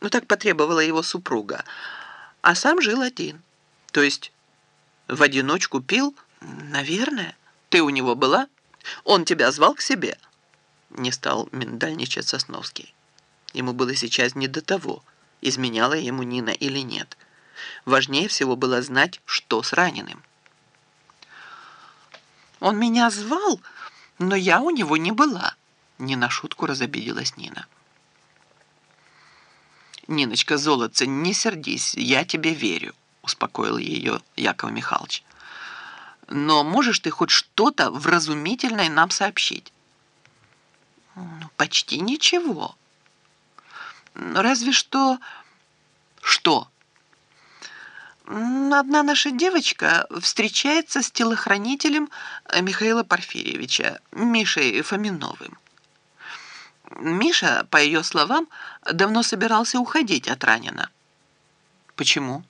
Ну, так потребовала его супруга. А сам жил один. То есть в одиночку пил? Наверное. Ты у него была? Он тебя звал к себе?» Не стал миндальничать Сосновский. Ему было сейчас не до того, изменяла ему Нина или нет. Важнее всего было знать, что с раненым. «Он меня звал, но я у него не была», — не на шутку разобиделась Нина. «Ниночка, золотце, не сердись, я тебе верю», — успокоил ее Яков Михайлович. «Но можешь ты хоть что-то вразумительное нам сообщить?» «Ну, «Почти ничего. Разве что...» «Что?» Одна наша девочка встречается с телохранителем Михаила Порфирьевича, Мишей Фоминовым. Миша, по ее словам, давно собирался уходить от ранена. Почему?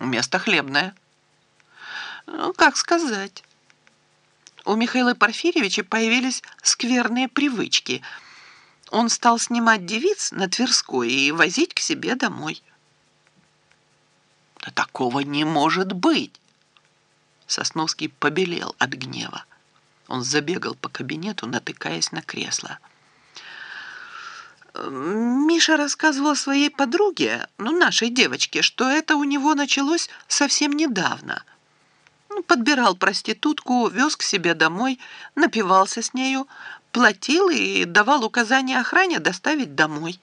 Место хлебное. Ну, как сказать. У Михаила Порфирьевича появились скверные привычки. Он стал снимать девиц на Тверской и возить к себе домой. Да такого не может быть! Сосновский побелел от гнева. Он забегал по кабинету, натыкаясь на кресло. Миша рассказывал своей подруге, ну, нашей девочке, что это у него началось совсем недавно. Ну, подбирал проститутку, вез к себе домой, напивался с нею, платил и давал указания охране доставить домой.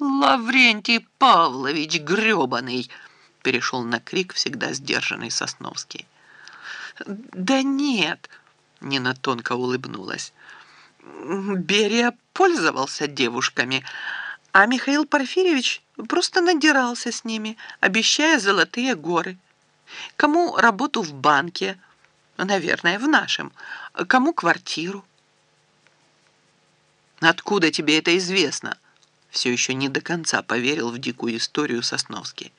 «Лаврентий Павлович гребаный!» перешел на крик всегда сдержанный Сосновский. «Да нет!» — Нина тонко улыбнулась. Берия пользовался девушками, а Михаил Порфирьевич просто надирался с ними, обещая золотые горы. Кому работу в банке, наверное, в нашем, кому квартиру. «Откуда тебе это известно?» Все еще не до конца поверил в дикую историю Сосновский.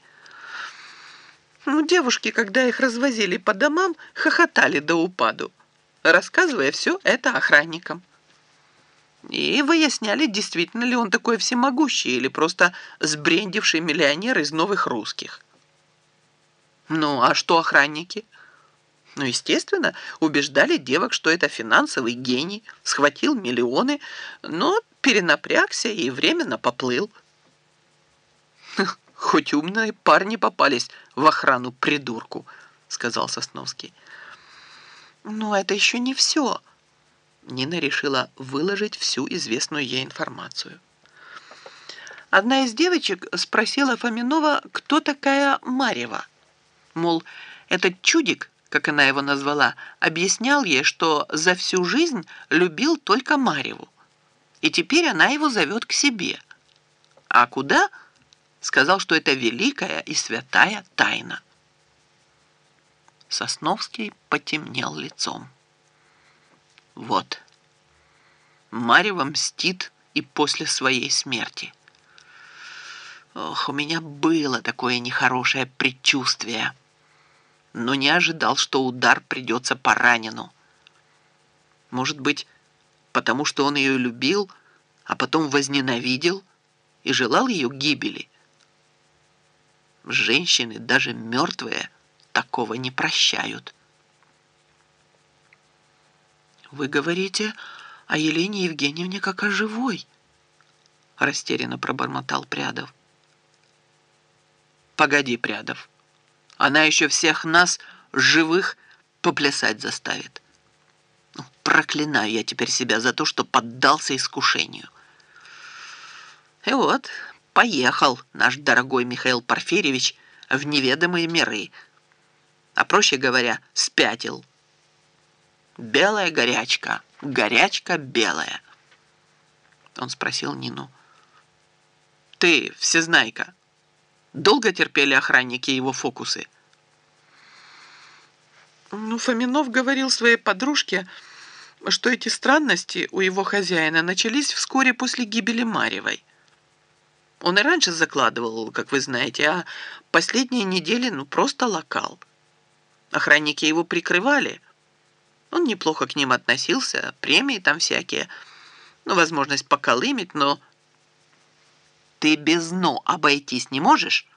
Ну, девушки, когда их развозили по домам, хохотали до упаду, рассказывая все это охранникам и выясняли, действительно ли он такой всемогущий или просто сбрендивший миллионер из новых русских. Ну, а что охранники? Ну, естественно, убеждали девок, что это финансовый гений, схватил миллионы, но перенапрягся и временно поплыл. «Хоть умные парни попались в охрану придурку», — сказал Сосновский. «Но это еще не все», Нина решила выложить всю известную ей информацию. Одна из девочек спросила Фоминова, кто такая Марева. Мол, этот чудик, как она его назвала, объяснял ей, что за всю жизнь любил только Мареву. И теперь она его зовет к себе. А куда? Сказал, что это великая и святая тайна. Сосновский потемнел лицом. Вот. Марева мстит и после своей смерти. Ох, у меня было такое нехорошее предчувствие. Но не ожидал, что удар придется по ранену. Может быть, потому что он ее любил, а потом возненавидел и желал ее гибели. Женщины, даже мертвые, такого не прощают. «Вы говорите о Елене Евгеньевне как о живой?» Растерянно пробормотал Прядов. «Погоди, Прядов. Она еще всех нас, живых, поплясать заставит. Ну, проклинаю я теперь себя за то, что поддался искушению. И вот, поехал наш дорогой Михаил Порфирьевич в неведомые миры. А проще говоря, спятил». Белая горячка, горячка белая. Он спросил Нину. Ты, всезнайка, долго терпели охранники его фокусы? Ну, Фоминов говорил своей подружке, что эти странности у его хозяина начались вскоре после гибели Марьевой. Он и раньше закладывал, как вы знаете, а последние недели ну просто локал. Охранники его прикрывали, он неплохо к ним относился, премии там всякие, ну, возможность поколымить, но... Ты без «но» обойтись не можешь?